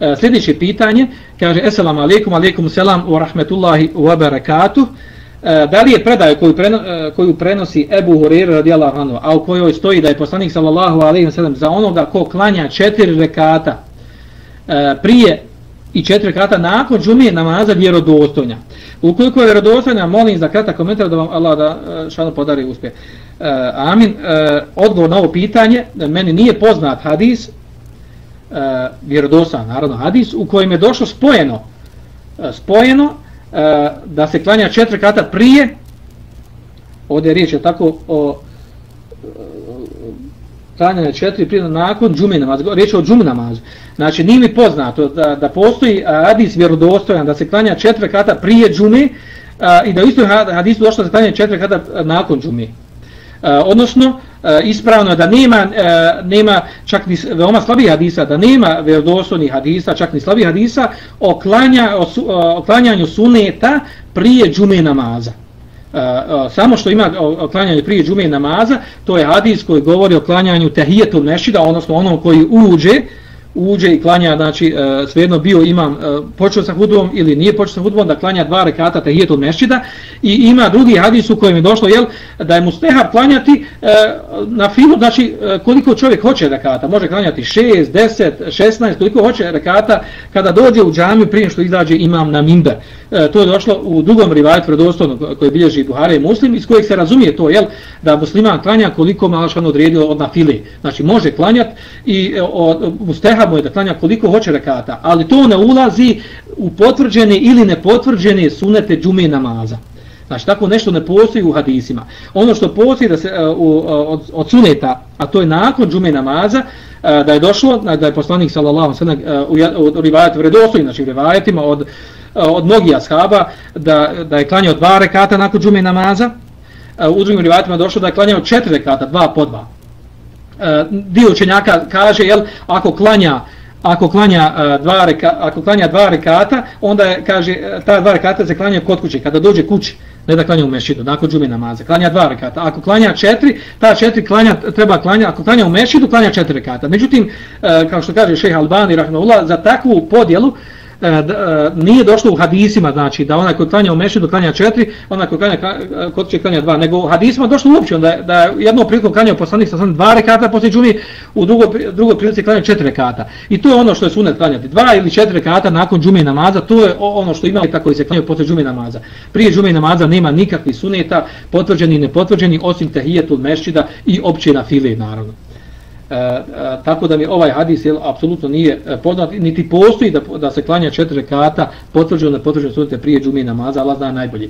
E, sljedeće pitanje, kaže, Esselamu alaikum, alaikum selam, wa rahmetullahi wa barakatuh. E, da li je predaj koju, preno, e, koju prenosi Ebu Hurira radijallahu anhu, a u kojoj stoji da je poslanik sallallahu alaihi wa sallam za onoga ko klanja četiri rekata e, prije i četiri rekata nakon džumije namaza vjerodostojnja. Ukoliko je vjerodostojnja, molim za kratak komentar da vam Allah da e, šano podari uspje. E, amin. Odgovor na ovo pitanje, meni nije poznat hadis, E, vjerodostan, naravno hadis, u kojem je došlo spojeno, e, spojeno, E, da se klanja četiri kata prije, ovdje je riječ je tako o e, klanjanje četiri prije nakon džume namaza, riječ je o džume namazu. Znači nije mi poznato da, da postoji hadis vjerodostojan da se klanja četiri kata prije džume a, i da isto hadis došlo da se klanja četiri kata nakon džume. A, odnosno, E, ispravno da nema e, nema čak ni veoma slabih hadisa da nema vjerodostojnih hadisa čak ni slabih hadisa o klanja o, su, e, o klanjanju suneta prije džume namaza. E, o, samo što ima o prije džume namaza, to je hadis koji govori o klanjanju tehijetul mešida, odnosno onom koji uđe, uđe i klanja, znači e, svejedno bio imam, e, počeo sa hudbom ili nije počeo sa hudbom, da klanja dva rekata tehijetul mešćida i ima drugi hadis u kojem je došlo, jel, da je musteha klanjati e, na filu, znači e, koliko čovjek hoće rekata, može klanjati 6, 10, 16, koliko hoće rekata kada dođe u džamiju prije što izađe imam na mimber. E, to je došlo u drugom rivajetu predostavno koji bilježi Buhare i Muslim, iz kojeg se razumije to, jel, da musliman klanja koliko malašan odredio od na file. Znači može klanjati i e, od, od, mu je da klanja koliko hoće rekata, ali to ne ulazi u potvrđene ili nepotvrđene sunete džume namaza. Znači, tako nešto ne postoji u hadisima. Ono što postoji da se, uh, od, od suneta, a to je nakon džume namaza, uh, da je došlo, da je poslanik sallallahu sallam uh, u, u rivajetu, vredostoji, znači u rivajetima od, uh, od mnogih ashaba, da, da je klanjao dva rekata nakon džume namaza, uh, u drugim rivajetima došlo da je klanjao četiri rekata, dva po dva. E, dio učenjaka kaže jel ako klanja ako klanja e, dva reka, ako klanja dva rekata onda je kaže e, ta dva rekata se klanja kod kuće. Kada dođe kući ne da klanja u mešidu nakon džume namaza klanja dva rekata. Ako klanja četiri ta četiri klanja treba klanja ako klanja u mešidu klanja četiri rekata. Međutim e, kao što kaže šejh Albani rahmeullah za takvu podjelu uh, E, e, nije došlo u hadisima, znači da onaj koji klanja u mešidu klanja četiri, onaj koji klanja kod će klanja dva, nego u hadisima došlo uopće da, da jedno prilikom klanjao poslanik sa dva rekata poslije džumi, u drugo, drugo prilici klanja četiri rekata. I to je ono što je sunet klanjati. Dva ili četiri rekata nakon džume namaza, to je ono što ima tako koji se klanja poslije džume namaza. Prije džume namaza nema nikakvih suneta, potvrđeni i nepotvrđeni, osim tehijetul mešida i opće na file, naravno. E, e, tako da mi ovaj hadis je apsolutno nije e, poznat niti postoji da da se klanja četiri rekata potvrđeno ne potvrđeno sunete prije džumije namaza Allah zna najbolje.